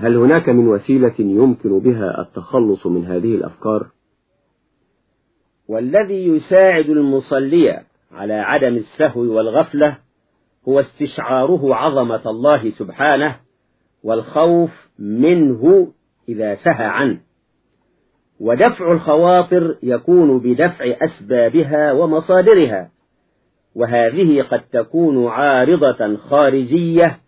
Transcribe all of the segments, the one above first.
هل هناك من وسيلة يمكن بها التخلص من هذه الأفكار؟ والذي يساعد المصلي على عدم السهو والغفلة هو استشعاره عظمة الله سبحانه والخوف منه إذا سهى عنه. ودفع الخواطر يكون بدفع أسبابها ومصادرها وهذه قد تكون عارضة خارجية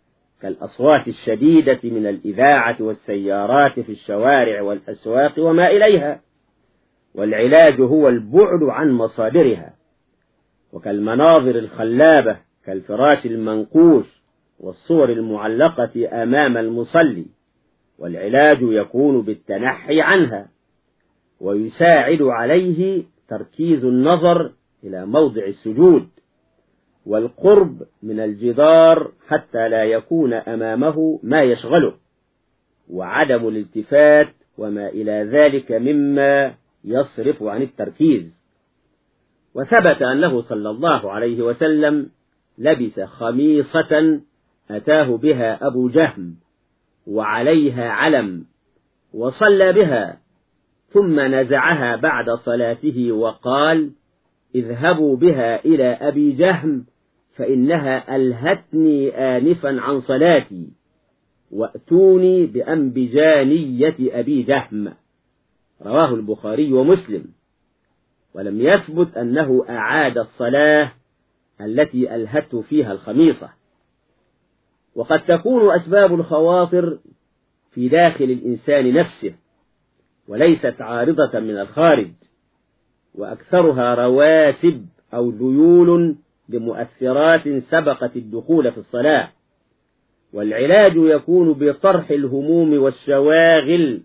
كالأصوات الشديدة من الإذاعة والسيارات في الشوارع والأسواق وما إليها والعلاج هو البعد عن مصادرها. وكالمناظر الخلابة كالفراش المنقوش والصور المعلقة أمام المصلي والعلاج يكون بالتنحي عنها ويساعد عليه تركيز النظر إلى موضع السجود. والقرب من الجدار حتى لا يكون أمامه ما يشغله وعدم الالتفات وما إلى ذلك مما يصرف عن التركيز. وثبت أنه صلى الله عليه وسلم لبس خميصة أتاه بها أبو جهم وعليها علم وصلى بها ثم نزعها بعد صلاته وقال اذهبوا بها إلى أبي جهم فإنها ألهتني آنفا عن صلاتي وأتوني بأنبجانية أبي جهم. رواه البخاري ومسلم. ولم يثبت أنه أعاد الصلاة التي ألهته فيها الخميصة. وقد تكون أسباب الخواطر في داخل الإنسان نفسه وليست عارضة من الخارج وأكثرها رواسب أو ذيول بمؤثرات سبقت الدخول في الصلاة والعلاج يكون بطرح الهموم والشواغل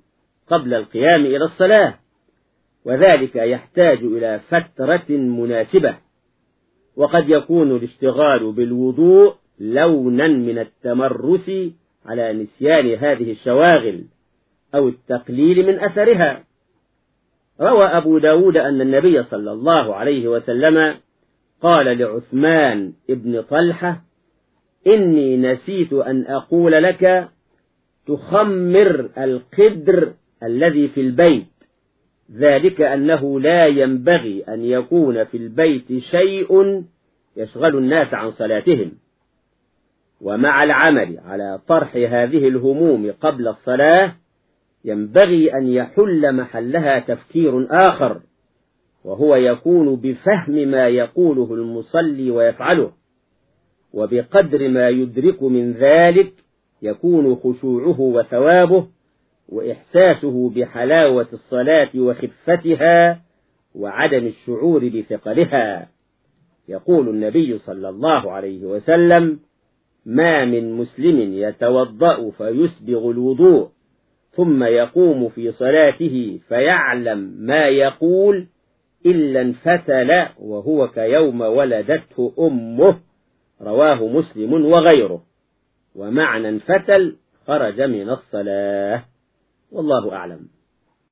قبل القيام إلى الصلاة وذلك يحتاج إلى فترة مناسبة وقد يكون الاشتغال بالوضوء لونا من التمرس على نسيان هذه الشواغل أو التقليل من أثرها. روى أبو داود أن النبي صلى الله عليه وسلم قال لعثمان ابن طلحة إني نسيت أن أقول لك تخمر القدر الذي في البيت. ذلك أنه لا ينبغي أن يكون في البيت شيء يشغل الناس عن صلاتهم. ومع العمل على طرح هذه الهموم قبل الصلاة ينبغي أن يحل محلها تفكير آخر. وهو يكون بفهم ما يقوله المصلي ويفعله وبقدر ما يدرك من ذلك يكون خشوعه وثوابه وإحساسه بحلاوة الصلاة وخفتها وعدم الشعور بثقلها. يقول النبي صلى الله عليه وسلم ما من مسلم يتوضأ فيسبغ الوضوء ثم يقوم في صلاته فيعلم ما يقول إلا انفتل وهو كيوم ولدته أمه رواه مسلم وغيره. ومعنى انفتل خرج من الصلاة والله أعلم.